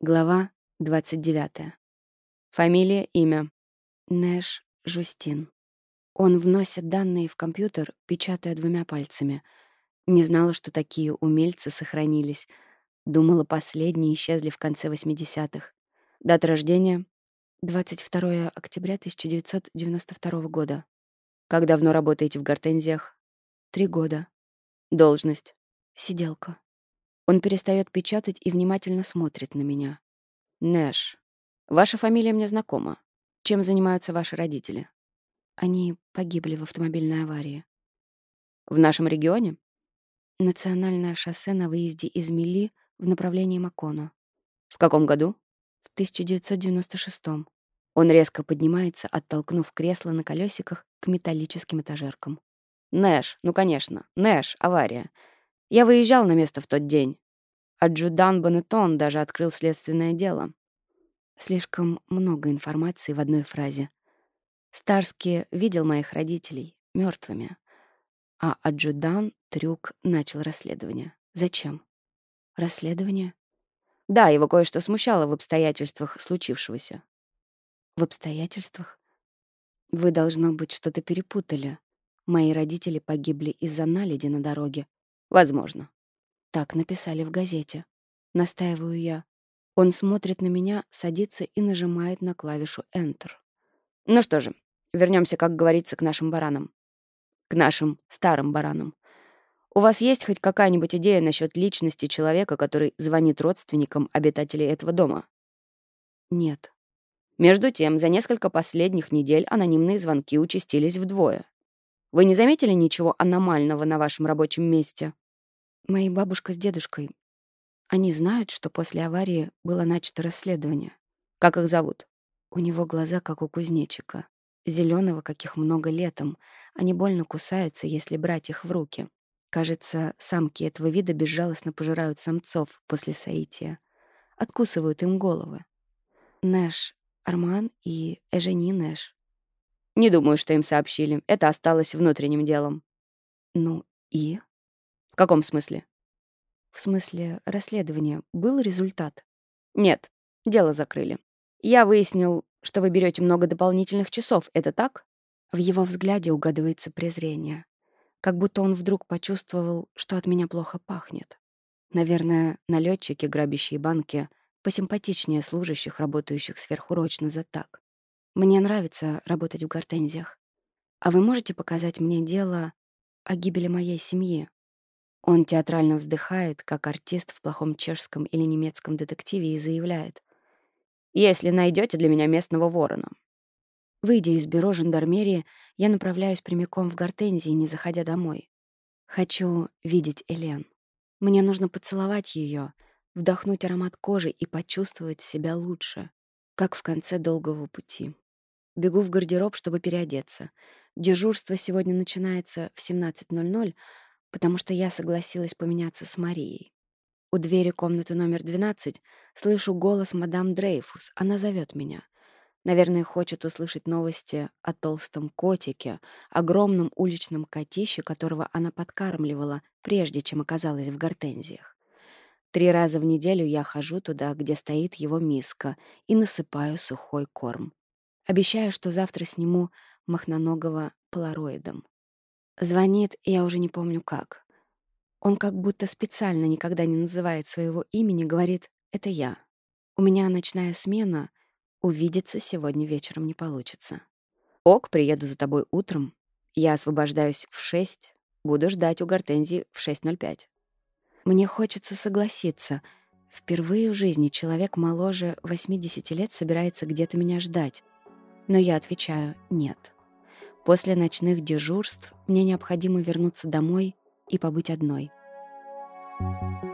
Глава 29. Фамилия, имя. Нэш Жустин. Он вносит данные в компьютер, печатая двумя пальцами. Не знала, что такие умельцы сохранились. Думала, последние исчезли в конце 80-х. Дата рождения — 22 октября 1992 года. Как давно работаете в гортензиях? Три года. Должность — сиделка. Он перестает печатать и внимательно смотрит на меня. «Нэш, ваша фамилия мне знакома. Чем занимаются ваши родители?» Они погибли в автомобильной аварии. В нашем регионе? Национальное шоссе на выезде из Мили в направлении Макона. В каком году? В 1996 -м. Он резко поднимается, оттолкнув кресло на колесиках к металлическим этажеркам. «Нэш, ну, конечно, Нэш, авария. Я выезжал на место в тот день. Аджудан Бонетон даже открыл следственное дело. Слишком много информации в одной фразе. Старский видел моих родителей мертвыми, а Аджудан Трюк начал расследование. Зачем? Расследование? Да, его кое-что смущало в обстоятельствах случившегося. В обстоятельствах? Вы, должно быть, что-то перепутали. Мои родители погибли из-за наледи на дороге. Возможно. Так написали в газете. Настаиваю я. Он смотрит на меня, садится и нажимает на клавишу Enter. Ну что же, вернемся, как говорится, к нашим баранам. К нашим старым баранам. У вас есть хоть какая-нибудь идея насчет личности человека, который звонит родственникам обитателей этого дома? Нет. Между тем, за несколько последних недель анонимные звонки участились вдвое. Вы не заметили ничего аномального на вашем рабочем месте? Мои бабушка с дедушкой. Они знают, что после аварии было начато расследование. Как их зовут? У него глаза, как у кузнечика. зеленого, каких много летом. Они больно кусаются, если брать их в руки. Кажется, самки этого вида безжалостно пожирают самцов после соития. Откусывают им головы. Нэш, Арман и Эжени Нэш. Не думаю, что им сообщили. Это осталось внутренним делом. Ну и? В каком смысле? В смысле расследования. Был результат? Нет. Дело закрыли. Я выяснил, что вы берете много дополнительных часов. Это так? В его взгляде угадывается презрение. Как будто он вдруг почувствовал, что от меня плохо пахнет. Наверное, налетчики, грабящие банки, посимпатичнее служащих, работающих сверхурочно за так. Мне нравится работать в гортензиях. А вы можете показать мне дело о гибели моей семьи? Он театрально вздыхает, как артист в плохом чешском или немецком детективе, и заявляет. «Если найдете для меня местного ворона». Выйдя из бюро жандармерии, я направляюсь прямиком в гортензии, не заходя домой. Хочу видеть Элен. Мне нужно поцеловать ее, вдохнуть аромат кожи и почувствовать себя лучше как в конце долгого пути. Бегу в гардероб, чтобы переодеться. Дежурство сегодня начинается в 17.00, потому что я согласилась поменяться с Марией. У двери комнаты номер 12 слышу голос мадам Дрейфус. Она зовет меня. Наверное, хочет услышать новости о толстом котике, огромном уличном котище, которого она подкармливала, прежде чем оказалась в гортензиях. Три раза в неделю я хожу туда, где стоит его миска, и насыпаю сухой корм. Обещаю, что завтра сниму махноногого полароидом. Звонит, я уже не помню как. Он как будто специально никогда не называет своего имени, говорит «это я». У меня ночная смена, увидеться сегодня вечером не получится. Ок, приеду за тобой утром. Я освобождаюсь в 6, буду ждать у Гортензии в 6.05. Мне хочется согласиться. Впервые в жизни человек моложе 80 лет собирается где-то меня ждать. Но я отвечаю «нет». После ночных дежурств мне необходимо вернуться домой и побыть одной. Thank.